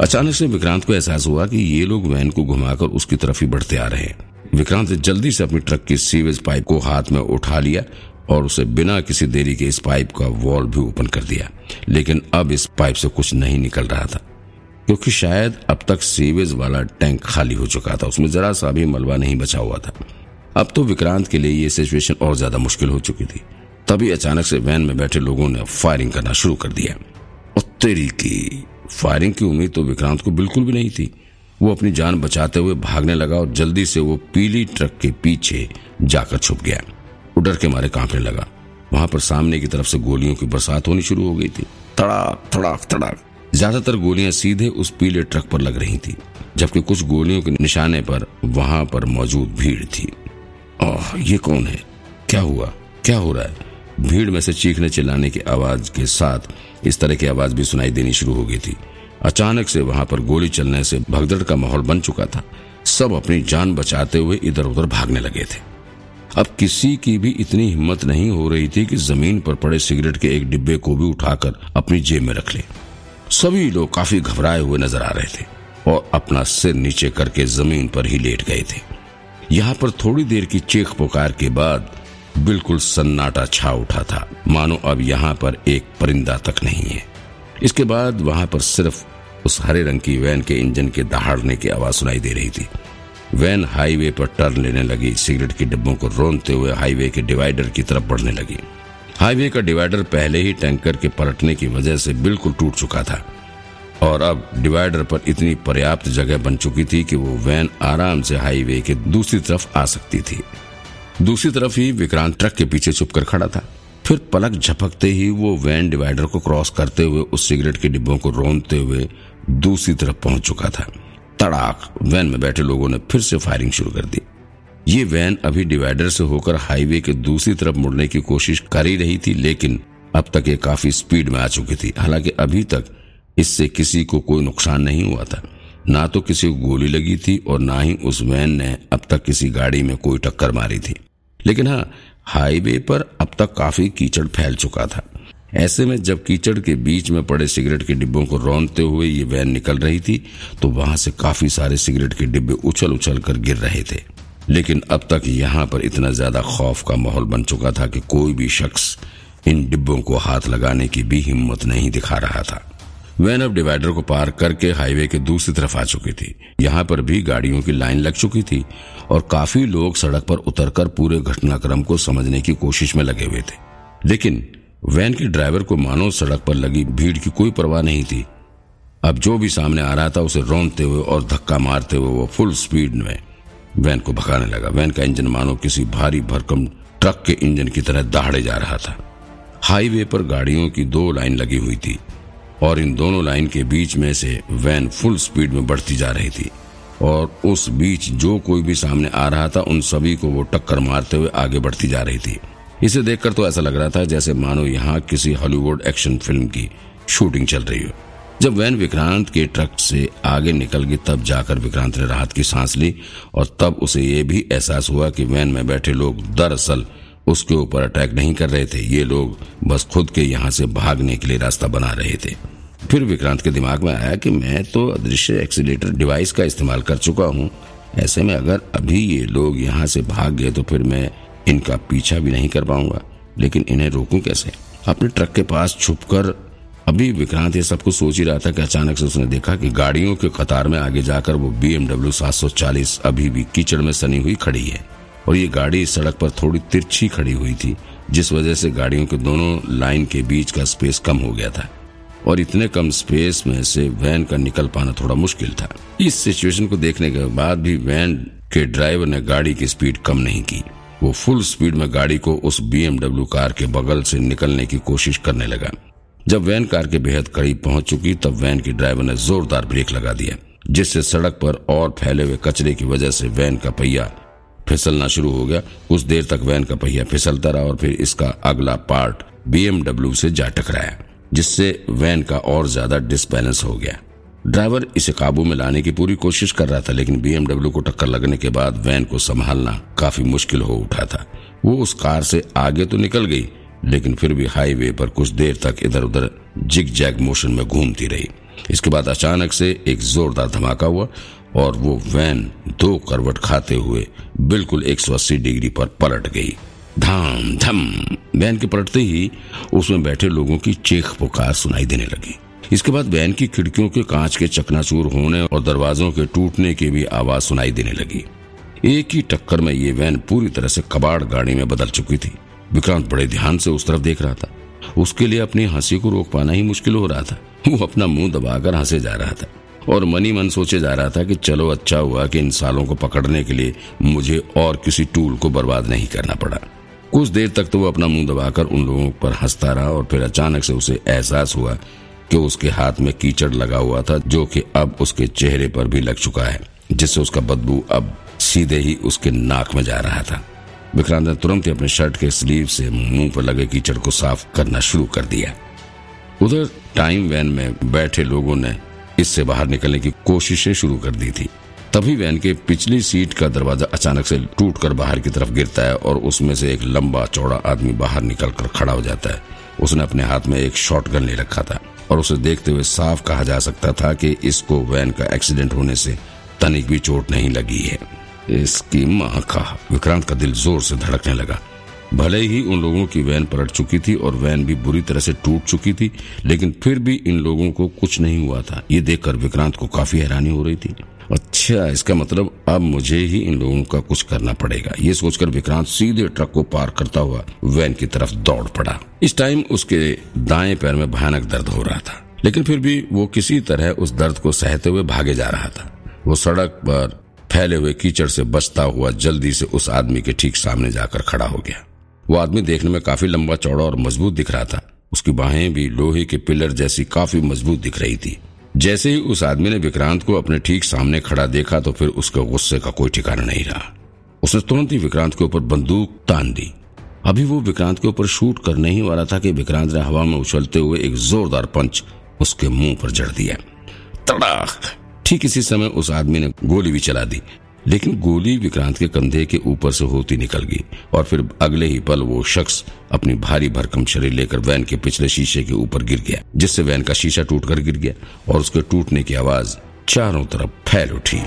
अचानक से विक्रांत को एहसास हुआ कि ये लोग वैन को घुमाकर उसकी तरफ़ ही बढ़ते आ रहे हैं। विक्रांत ने जल्दी से अपनी ट्रक की सीवेज पाइप को हाथ में उठा लिया और उसे बिना किसी देरी के इस पाइप का वॉल भी ओपन कर दिया। लेकिन अब इस पाइप से कुछ नहीं निकल रहा था, क्योंकि शायद अब तक सीवेज वाला टैंक खाली हो चुका था। उसमें जरा सा भी मलबा नहीं बचा हुआ था। अब तो विक्रांत के लिए ये सिचुएशन और ज़्यादा मुश्किल हो चुकी थी। तभी अचानक से वैन में बैठे लोगों ने फायरिंग करना शुरू कर दिया। की फायरिंग की उम्मीद तो विक्रांत को बिल्कुल भी नहीं थी। वो अपनी जान बचाते हुए भागने लगा और जल्दी से वो पीली ट्रक के पीछे जाकर छुप गया। वो डर के मारे कांपने लगा। वहाँ पर सामने की तरफ़ से गोलियों की बरसात होनी शुरू हो गई थी। तड़ाक तड़ाक तड़ाक। ज़्यादातर गोलियाँ सीधे उस पीले ट्रक पर लग रही थी, जबकि कुछ गोलियों के निशाने पर वहाँ पर मौजूद भीड़ थी। ओह, ये कौन है? क्या हुआ? क्या हो रहा है? भीड़ में से चीखने चिल्लाने की आवाज़ के साथ इस तरह की आवाज़ भी सुनाई देनी शुरू हो गई थी। अचानक से वहाँ पर गोली चलने से भगदड़ का माहौल बन चुका था। सब अपनी जान बचाते हुए इधर उधर भागने लगे थे। अब किसी की भी इतनी हिम्मत नहीं हो रही थी कि ज़मीन पर पड़े सिगरेट के एक डिब्बे को भी उठाकर अपनी जेब में रख ले। सभी लोग काफ़ी घबराए हुए नज़र आ रहे थे और अपना सिर नीचे करके ज़मीन पर ही लेट गए थे। यहाँ पर थोड़ी देर की चेख पुकार के बाद बिल्कुल सन्नाटा छा उठा था। मानो अब यहाँ पर एक परिंदा तक नहीं है। इसके बाद वहाँ पर सिर्फ़ उस हरे रंग की वैन के इंजन के दहाड़ने की आवाज़ सुनाई दे रही थी। वैन हाईवे पर टर्न लेने लगी, सिगरेट के डिब्बों को रोनते हुए हाईवे के डिवाइडर की तरफ़ बढ़ने लगी। हाईवे का डिवाइडर पहले ही टैंकर के पलटने की वजह से बिल्कुल टूट चुका था। और अब डिवाइडर पर इतनी पर्याप्त जगह बन चुकी थी कि वो वैन आराम से हाईवे के दूसरी तरफ़ आ सकती थी। दूसरी तरफ़ ही विक्रांत ट्रक के पीछे छुपकर खड़ा था। फिर पलक झपकते ही वो वैन डिवाइडर को क्रॉस करते हुए उस सिगरेट के डिब्बों को रोनते हुए दूसरी तरफ़ पहुँच चुका था। तड़ाक वैन में बैठे लोगों ने फिर से फायरिंग शुरू कर दी। ये वैन अभी डिवाइडर से होकर हाईवे के दूसरी तरफ़ मुड़ने की कोशिश कर ही रही थी, लेकिन अब तक ये काफ़ी स्पीड में आ चुकी थी। हालाँकि अभी तक इससे किसी को कोई नुकसान नहीं हुआ था। ना तो किसी को गोली लगी थी और ना ही उस वैन ने अब तक किसी गाड़ी में कोई टक्कर मारी थी। लेकिन हाँ हाईवे पर अब तक काफ़ी कीचड़ फैल चुका था। ऐसे में जब कीचड़ के बीच में पड़े सिगरेट के डिब्बों को रौनते हुए ये वैन निकल रही थी तो वहाँ से काफ़ी सारे सिगरेट के डिब्बे उछल उछल कर गिर रहे थे। लेकिन अब तक यहाँ पर इतना ज़्यादा खौफ का माहौल बन चुका था कि कोई भी शख्स इन डिब्बों को हाथ लगाने की भी हिम्मत नहीं दिखा रहा था। वैन अब डिवाइडर को पार करके हाईवे के दूसरी तरफ़ आ चुकी थी। यहाँ पर भी गाड़ियों की लाइन लग चुकी थी और काफ़ी लोग सड़क पर उतरकर पूरे घटनाक्रम को समझने की कोशिश में लगे हुए थे। लेकिन वैन के ड्राइवर को मानो सड़क पर लगी भीड़ की कोई परवाह नहीं थी। अब जो भी सामने आ रहा था उसे रोनते हुए और धक्का मारते हुए वो फुल स्पीड में वैन को भगाने लगा। वैन का इंजन मानो किसी भारी भरकम ट्रक के इंजन की तरह दहाड़े जा रहा था। हाईवे पर गाड़ियों की दो लाइन लगी हुई थी। और इन दोनों लाइन के बीच में से वैन फुल स्पीड में बढ़ती जा रही थी। और उस बीच जो कोई भी सामने आ रहा था, उन सभी को वो टक्कर मारते हुए आगे बढ़ती जा रही थी। इसे देखकर तो ऐसा लग रहा था जैसे मानो यहाँ किसी हॉलीवुड एक्शन फ़िल्म की शूटिंग चल रही हो। जब वैन विक्रांत के ट्रक से आगे निकल गई, तब जाकर विक्रांत ने राहत की सांस ली और तब उसे ये भी एहसास हुआ कि वैन में बैठे लोग दरअसल उसके ऊपर अटैक नहीं कर रहे थे। ये लोग बस खुद के यहाँ से भागने के लिए रास्ता बना रहे थे। फिर विक्रांत के दिमाग में आया कि मैं तो अदृश्य एक्सीटर डिवाइस का इस्तेमाल कर चुका हूँ। ऐसे में अगर अभी ये लोग यहाँ से भाग गए तो फिर मैं इनका पीछा भी नहीं कर पाऊँगा। लेकिन इन्हें रोकूं कैसे? अपने ट्रक के पास छुपकर अभी विक्रांत ये सब कुछ सोच ही रहा था कि अचानक से उसने देखा कि गाड़ियों के कतार में आगे जाकर वो बी एमडब्ल्यू सात सौ चालीस अभी भी कीचड़ में सनी हुई खड़ी है। और ये गाड़ी सड़क पर थोड़ी तिरछी खड़ी हुई थी, जिस वजह से गाड़ियों के दोनों लाइन के बीच का स्पेस कम हो गया था। और इतने कम स्पेस में से वैन का निकल पाना थोड़ा मुश्किल था। इस सिचुएशन को देखने के बाद भी वैन के ड्राइवर ने गाड़ी की स्पीड कम नहीं की। वो फुल स्पीड में गाड़ी को उस बीएमडब्ल्यू कार के बगल से निकलने की कोशिश करने लगा। जब वैन कार के बेहद करीब पहुँच चुकी, तब वैन के ड्राइवर ने जोरदार ब्रेक लगा दिया, जिससे सड़क पर और फैले हुए कचरे की वजह से वैन का पहिया फिसलना शुरू हो गया। कुछ देर तक वैन का पहिया फिसलता रहा और फिर इसका अगला पार्ट बीएमडब्ल्यू से जा टकराया, जिससे वैन का और ज़्यादा डिसबैलेंस हो गया। ड्राइवर इसे काबू में लाने की पूरी कोशिश कर रहा था, लेकिन बीएमडब्ल्यू को टक्कर लगने के बाद वैन को संभालना काफ़ी मुश्किल हो उठा था। वो उस कार से आगे तो निकल गई, लेकिन फिर भी हाईवे पर कुछ देर तक इधर उधर जिग जैग मोशन में घूमती रही। इसके बाद अचानक से एक जोरदार धमाका हुआ और वो वैन दो करवट खाते हुए बिल्कुल 180 डिग्री पर पलट गई। धाम, धम। वैन के पलटते ही उसमें बैठे लोगों की चेख पुकार सुनाई देने लगी। इसके बाद वैन की खिड़कियों के कांच के चकनाचूर होने और दरवाजों के टूटने की भी आवाज़ सुनाई देने लगी। एक ही टक्कर में ये वैन पूरी तरह से कबाड़ गाड़ी में बदल चुकी थी। विक्रांत बड़े ध्यान से उस तरफ़ देख रहा था। उसके लिए अपनी हँसी को रोक पाना ही मुश्किल हो रहा था। वो अपना मुँह दबाकर हंसे जा रहा था। और मनी मन सोचे जा रहा था कि चलो अच्छा हुआ कि इन सालों को पकड़ने के लिए मुझे और किसी टूल को बर्बाद नहीं करना पड़ा। कुछ देर तक तो वो अपना मुँह दबाकर उन लोगों पर हंसता रहा और फिर अचानक से उसे एहसास हुआ कि उसके हाथ में कीचड़ लगा हुआ था जो कि अब उसके चेहरे पर भी लग चुका है, जिससे उसका बदबू अब सीधे ही उसके नाक में जा रहा था। विक्रांत ने तुरंत ही अपने शर्ट के स्लीव से मुँह पर लगे कीचड़ को साफ़ करना शुरू कर दिया। उधर टाइम वैन में बैठे लोगों ने इससे बाहर निकलने की कोशिशें शुरू कर दी थी। तभी वैन के पिछली सीट का दरवाज़ा अचानक से टूटकर बाहर की तरफ़ गिरता है और उसमें से एक लंबा चौड़ा आदमी बाहर निकलकर खड़ा हो जाता है। उसने अपने हाथ में एक शॉटगन ले रखा था और उसे देखते हुए साफ़ कहा जा सकता था कि इसको वैन का एक्सीडेंट होने से तनिक भी चोट नहीं लगी है। इसकी माँ का विक्रांत का दिल ज़ोर से धड़कने लगा। भले ही उन लोगों की वैन पलट चुकी थी और वैन भी बुरी तरह से टूट चुकी थी, लेकिन फिर भी इन लोगों को कुछ नहीं हुआ था। ये देखकर विक्रांत को काफ़ी हैरानी हो रही थी। अच्छा इसका मतलब अब मुझे ही इन लोगों का कुछ करना पड़ेगा। ये सोचकर विक्रांत सीधे ट्रक को पार करता हुआ वैन की तरफ़ दौड़ पड़ा। इस टाइम उसके दाएँ पैर में भयानक दर्द हो रहा था, लेकिन फिर भी वो किसी तरह उस दर्द को सहते हुए भागे जा रहा था। वो सड़क पर फैले हुए कीचड़ से बचता हुआ जल्दी से उस आदमी के ठीक सामने जाकर खड़ा हो गया। वो आदमी देखने में काफ़ी लंबा चौड़ा और मज़बूत दिख रहा था। उसकी बाहें भी लोहे के पिलर जैसी काफ़ी मज़बूत दिख रही थी। जैसे ही उस आदमी ने विक्रांत को अपने ठीक सामने खड़ा देखा तो फिर उसके गुस्से का कोई ठिकाना नहीं रहा। उसने तुरंत ही विक्रांत के ऊपर बंदूक तान दी। अभी वो विक्रांत के ऊपर शूट करने ही वाला था कि विक्रांत ने हवा में उछलते हुए एक जोरदार पंच उसके मुँह पर जड़ दिया। तड़ाक ठीक इसी समय उस आदमी ने गोली भी चला दी। लेकिन गोली विक्रांत के कंधे के ऊपर से होती निकल गई और फिर अगले ही पल वो शख्स अपनी भारी भरकम शरीर लेकर वैन के पिछले शीशे के ऊपर गिर गया, जिससे वैन का शीशा टूटकर गिर गया और उसके टूटने की आवाज़ चारों तरफ़ फैल उठी।